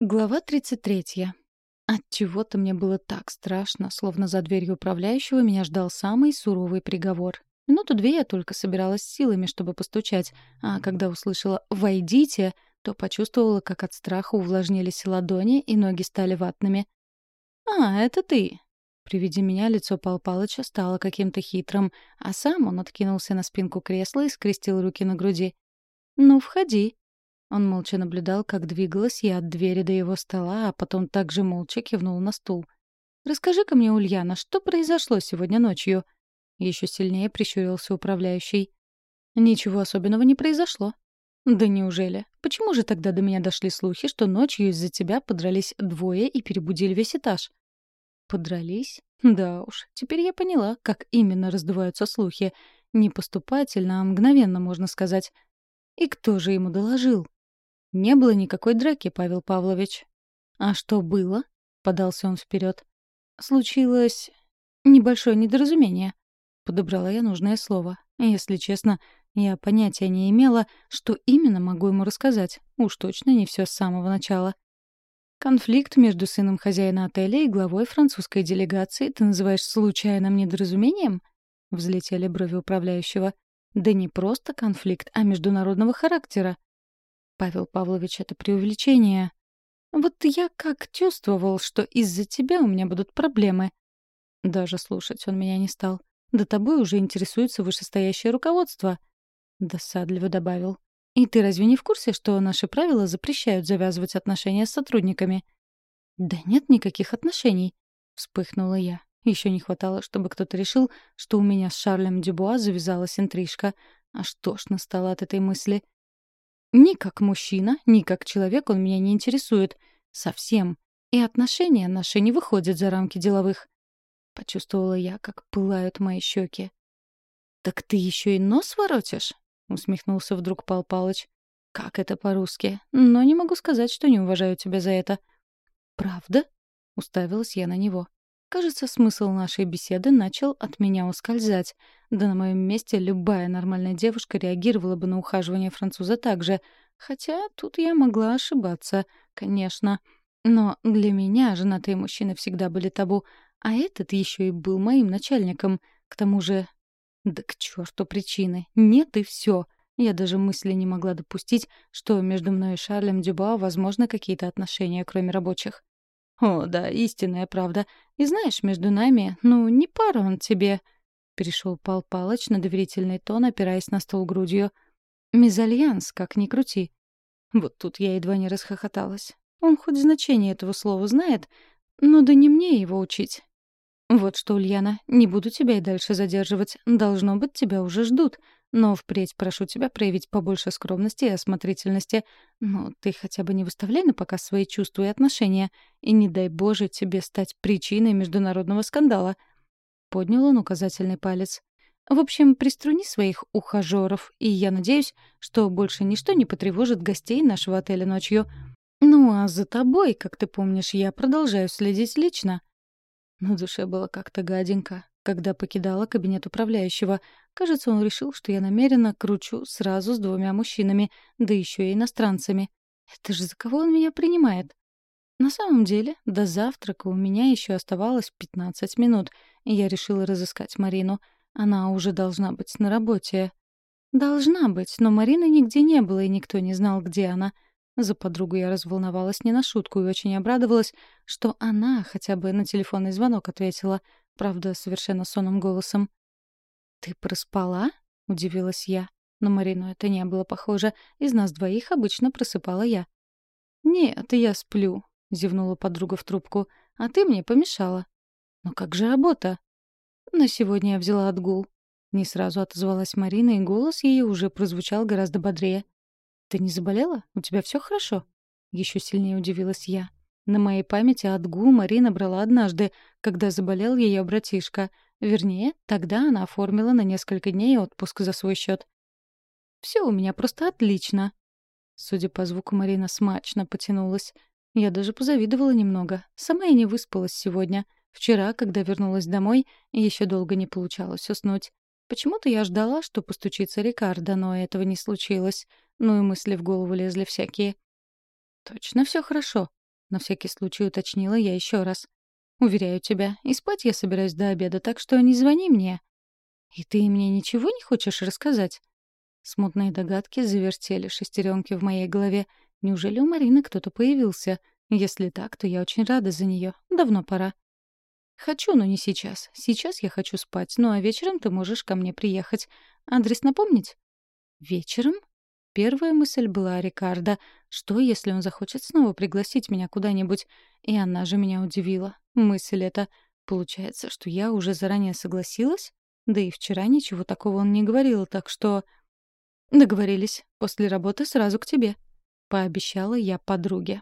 Глава 33. От чего-то мне было так страшно, словно за дверью управляющего меня ждал самый суровый приговор. Минуту две я только собиралась силами, чтобы постучать, а когда услышала «Войдите!», то почувствовала, как от страха увлажнились ладони и ноги стали ватными. «А, это ты!» При виде меня лицо Пал Палыча стало каким-то хитрым, а сам он откинулся на спинку кресла и скрестил руки на груди. «Ну, входи!» Он молча наблюдал, как двигалась я от двери до его стола, а потом также молча кивнул на стул. «Расскажи-ка мне, Ульяна, что произошло сегодня ночью?» Еще сильнее прищурился управляющий. «Ничего особенного не произошло». «Да неужели? Почему же тогда до меня дошли слухи, что ночью из-за тебя подрались двое и перебудили весь этаж?» «Подрались? Да уж, теперь я поняла, как именно раздуваются слухи. Не поступательно, а мгновенно, можно сказать. И кто же ему доложил?» Не было никакой драки, Павел Павлович. А что было? Подался он вперед. Случилось небольшое недоразумение. Подобрала я нужное слово. Если честно, я понятия не имела, что именно могу ему рассказать. Уж точно не все с самого начала. Конфликт между сыном хозяина отеля и главой французской делегации ты называешь случайным недоразумением? Взлетели брови управляющего. Да не просто конфликт, а международного характера. Павел Павлович, это преувеличение. Вот я как чувствовал, что из-за тебя у меня будут проблемы. Даже слушать он меня не стал. Да тобой уже интересуется вышестоящее руководство. Досадливо добавил. И ты разве не в курсе, что наши правила запрещают завязывать отношения с сотрудниками? Да нет никаких отношений, вспыхнула я. Еще не хватало, чтобы кто-то решил, что у меня с Шарлем Дюбуа завязалась интрижка. Аж тошно стало от этой мысли. Ни как мужчина, ни как человек он меня не интересует. Совсем. И отношения наши не выходят за рамки деловых. Почувствовала я, как пылают мои щеки. «Так ты еще и нос воротишь?» — усмехнулся вдруг Пал Палыч. «Как это по-русски? Но не могу сказать, что не уважаю тебя за это». «Правда?» — уставилась я на него. Кажется, смысл нашей беседы начал от меня ускользать. Да на моем месте любая нормальная девушка реагировала бы на ухаживание француза так же. Хотя тут я могла ошибаться, конечно. Но для меня женатые мужчины всегда были табу. А этот еще и был моим начальником. К тому же... Да к черту причины. Нет и все. Я даже мысли не могла допустить, что между мной и Шарлем Дюба возможны какие-то отношения, кроме рабочих. «О, да, истинная правда. И знаешь, между нами, ну, не пара он тебе...» Перешел Пал Палыч на доверительный тон, опираясь на стол грудью. «Мезальянс, как ни крути». Вот тут я едва не расхохоталась. Он хоть значение этого слова знает, но да не мне его учить. «Вот что, Ульяна, не буду тебя и дальше задерживать. Должно быть, тебя уже ждут. Но впредь прошу тебя проявить побольше скромности и осмотрительности. Ну, ты хотя бы не выставляй на показ свои чувства и отношения. И не дай Боже тебе стать причиной международного скандала». Поднял он указательный палец. «В общем, приструни своих ухажеров, и я надеюсь, что больше ничто не потревожит гостей нашего отеля ночью. Ну, а за тобой, как ты помнишь, я продолжаю следить лично». На душе было как-то гаденько когда покидала кабинет управляющего. Кажется, он решил, что я намеренно кручу сразу с двумя мужчинами, да еще и иностранцами. Это же за кого он меня принимает? На самом деле, до завтрака у меня еще оставалось 15 минут, и я решила разыскать Марину. Она уже должна быть на работе. Должна быть, но Марины нигде не было, и никто не знал, где она. За подругу я разволновалась не на шутку и очень обрадовалась, что она хотя бы на телефонный звонок ответила — правда, совершенно сонным голосом. «Ты проспала?» — удивилась я. Но Марину это не было похоже. Из нас двоих обычно просыпала я. «Нет, я сплю», — зевнула подруга в трубку. «А ты мне помешала». «Но как же работа?» «На сегодня я взяла отгул». Не сразу отозвалась Марина, и голос ее уже прозвучал гораздо бодрее. «Ты не заболела? У тебя все хорошо?» Еще сильнее удивилась я. На моей памяти отгул Марина брала однажды, когда заболел ее братишка. Вернее, тогда она оформила на несколько дней отпуск за свой счет. «Все у меня просто отлично». Судя по звуку, Марина смачно потянулась. Я даже позавидовала немного. Сама я не выспалась сегодня. Вчера, когда вернулась домой, еще долго не получалось уснуть. Почему-то я ждала, что постучится Рикардо, но этого не случилось. Ну и мысли в голову лезли всякие. «Точно все хорошо?» На всякий случай уточнила я еще раз. «Уверяю тебя, и спать я собираюсь до обеда, так что не звони мне». «И ты мне ничего не хочешь рассказать?» Смутные догадки завертели шестеренки в моей голове. Неужели у Марины кто-то появился? Если так, то я очень рада за нее. Давно пора. «Хочу, но не сейчас. Сейчас я хочу спать, ну а вечером ты можешь ко мне приехать. Адрес напомнить?» «Вечером?» Первая мысль была о Рикардо. Что, если он захочет снова пригласить меня куда-нибудь? И она же меня удивила. Мысль эта. Получается, что я уже заранее согласилась? Да и вчера ничего такого он не говорил, так что... Договорились. После работы сразу к тебе. Пообещала я подруге.